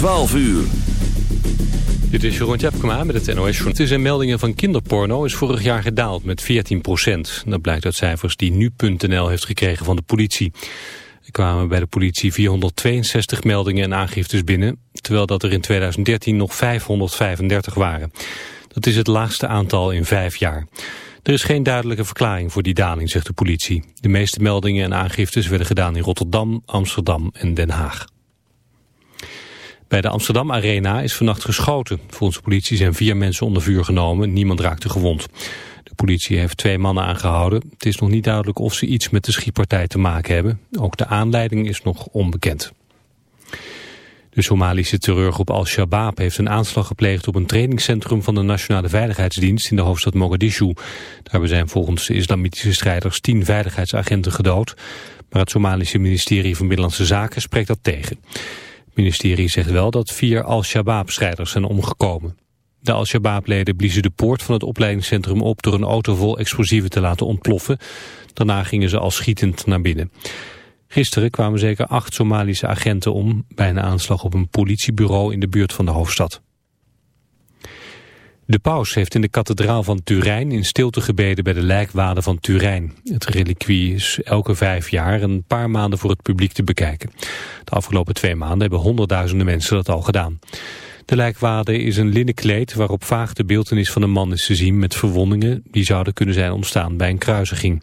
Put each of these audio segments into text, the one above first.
12 uur. Dit is Jeroen Tjepkema met het NOS. Het is in meldingen van kinderporno is vorig jaar gedaald met 14 procent. Dat blijkt uit cijfers die nu.nl heeft gekregen van de politie. Er kwamen bij de politie 462 meldingen en aangiftes binnen... terwijl dat er in 2013 nog 535 waren. Dat is het laagste aantal in vijf jaar. Er is geen duidelijke verklaring voor die daling, zegt de politie. De meeste meldingen en aangiftes werden gedaan in Rotterdam, Amsterdam en Den Haag. Bij de Amsterdam Arena is vannacht geschoten. Volgens de politie zijn vier mensen onder vuur genomen. Niemand raakte gewond. De politie heeft twee mannen aangehouden. Het is nog niet duidelijk of ze iets met de schietpartij te maken hebben. Ook de aanleiding is nog onbekend. De Somalische terreurgroep Al-Shabaab heeft een aanslag gepleegd op een trainingscentrum van de Nationale Veiligheidsdienst in de hoofdstad Mogadishu. Daarbij zijn volgens de islamitische strijders tien veiligheidsagenten gedood. Maar het Somalische ministerie van Binnenlandse Zaken spreekt dat tegen. Het ministerie zegt wel dat vier Al-Shabaab-strijders zijn omgekomen. De Al-Shabaab-leden bliezen de poort van het opleidingscentrum op door een auto vol explosieven te laten ontploffen. Daarna gingen ze al schietend naar binnen. Gisteren kwamen zeker acht Somalische agenten om bij een aanslag op een politiebureau in de buurt van de hoofdstad. De paus heeft in de kathedraal van Turijn in stilte gebeden bij de lijkwade van Turijn. Het reliquie is elke vijf jaar een paar maanden voor het publiek te bekijken. De afgelopen twee maanden hebben honderdduizenden mensen dat al gedaan. De lijkwade is een linnen kleed waarop vaag de beeldenis van een man is te zien met verwondingen die zouden kunnen zijn ontstaan bij een kruisiging.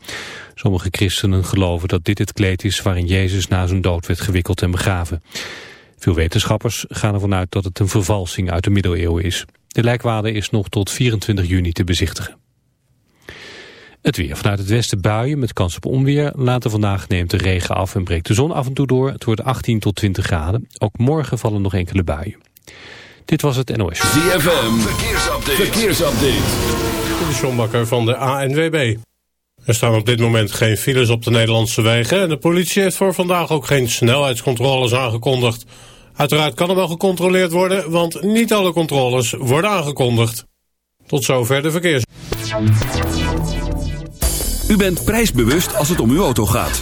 Sommige christenen geloven dat dit het kleed is waarin Jezus na zijn dood werd gewikkeld en begraven. Veel wetenschappers gaan ervan uit dat het een vervalsing uit de middeleeuwen is. De lijkwade is nog tot 24 juni te bezichtigen. Het weer. Vanuit het westen buien met kans op onweer. Later vandaag neemt de regen af en breekt de zon af en toe door. Het wordt 18 tot 20 graden. Ook morgen vallen nog enkele buien. Dit was het NOS. ZFM. Verkeersupdate. Verkeersupdate. De Sjombakker van de ANWB. Er staan op dit moment geen files op de Nederlandse wegen... en de politie heeft voor vandaag ook geen snelheidscontroles aangekondigd. Uiteraard kan er wel gecontroleerd worden, want niet alle controles worden aangekondigd. Tot zover de verkeers. U bent prijsbewust als het om uw auto gaat.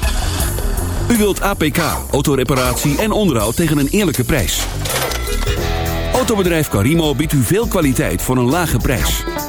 U wilt APK, autoreparatie en onderhoud tegen een eerlijke prijs. Autobedrijf Carimo biedt u veel kwaliteit voor een lage prijs.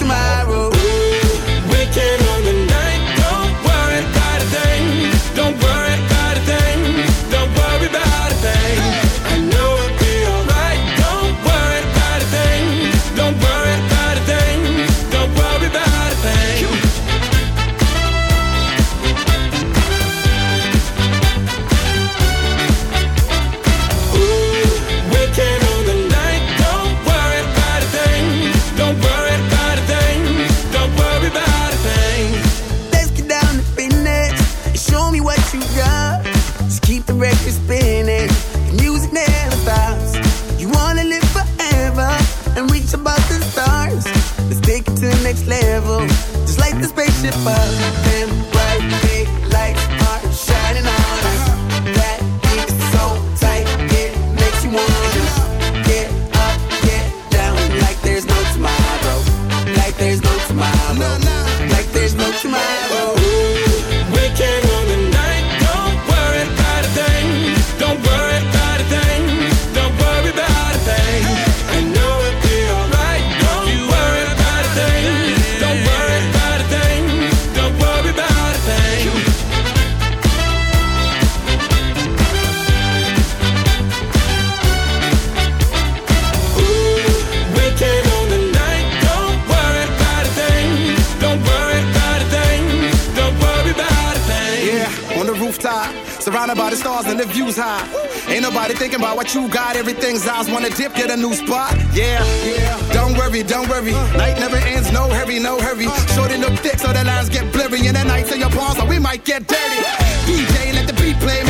tomorrow. We can you got. Everything's eyes wanna dip, get a new spot. Yeah, yeah. Don't worry, don't worry. Night never ends, no hurry, no hurry. Shorty look thick, so the lines get blurry. in the nights of your palms, or we might get dirty. DJ, let the beat play.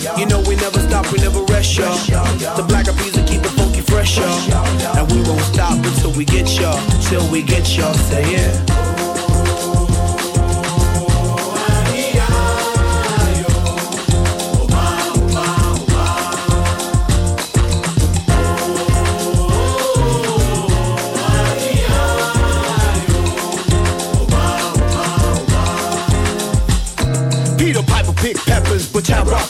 You know we never stop, we never rest, y'all. The black will keep it funky fresh, y'all. And we won't stop until we get y'all, till we get y'all. Say yeah. Pick peppers, but have rock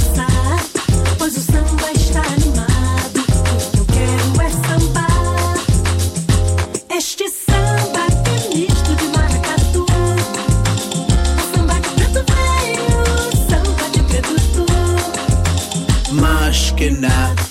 Aschkenaz.